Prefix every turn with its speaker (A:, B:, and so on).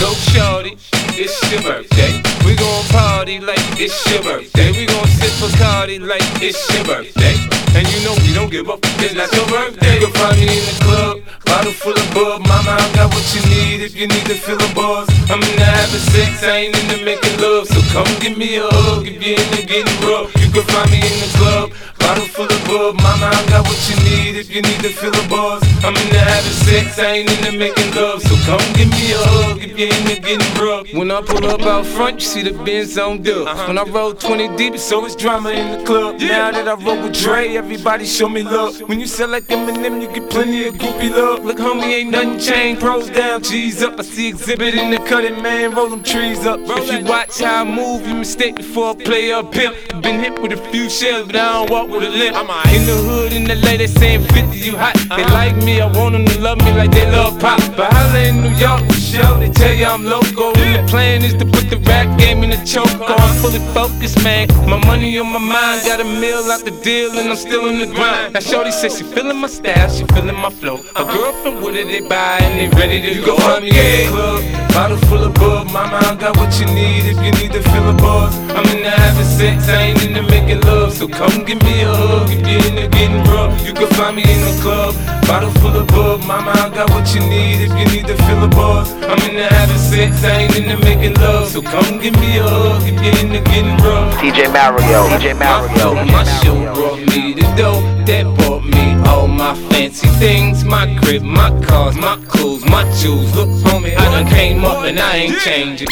A: So shorty, it's your birthday. We gon' party like it's your birthday. We gon' sip Bacardi like it's your birthday. And you know we don't give up, it's not your birthday. You'll find me in the club, bottle full of bub. Mama, I got what you need if you need to feel a buzz. I'm into having sex, I ain't into making love. So come give me a hug if you're into getting rough. You can find me in the club, bottle full of bub. Mama, I got what you need if you need to feel a buzz. I'm in into having sex, I ain't into making love. So come give me a hug if you're into getting rough. When I pull up out front, you see the Benz on dub. Uh-huh. When I roll 20 deep, it's always drama in the club. Now that I roll with Dre, everybody show me love. When you sell like Eminem, you get plenty of groupie love. Look, homie, ain't nothing changed. Pros down, G's up. I see Xzibit in the cutting, man. Roll them trees up. If you watch how I move, you mistake before I play up pimp. Been hit with a few shells, but I don't walk with a limp. In the hood, in the LA, they saying 50, you hot. They like me, I want them to love me like they love pop. But holla in New York, for sure, they tell you I'm local. And the plan is to put the rap game in the choke. I'm fully focused, man. My money on my mind, got a meal out the deal, and I'm still in the grind. Now, Shorty says she feeling my style, she feeling my flow. A girlfriend, what did they buy, and they ready to go. Find me in the club, bottle full of bub. Mama, I got what you need if you need to feel a sex, I ain't into making love. So come give me a hug if you're into getting rough. You can find me in the club, bottle full of bub. Mama, I got what you need if you need to feel a buzz. I'm into having sex, I ain't into making love. So come give me a hug if you're into getting rough.
B: DJ Mario, DJ Mario.
A: my show brought me the dough that bought me all my fancy things. My crib, my cars, my clothes, my shoes. Look, homie, I done came up and I ain't changing.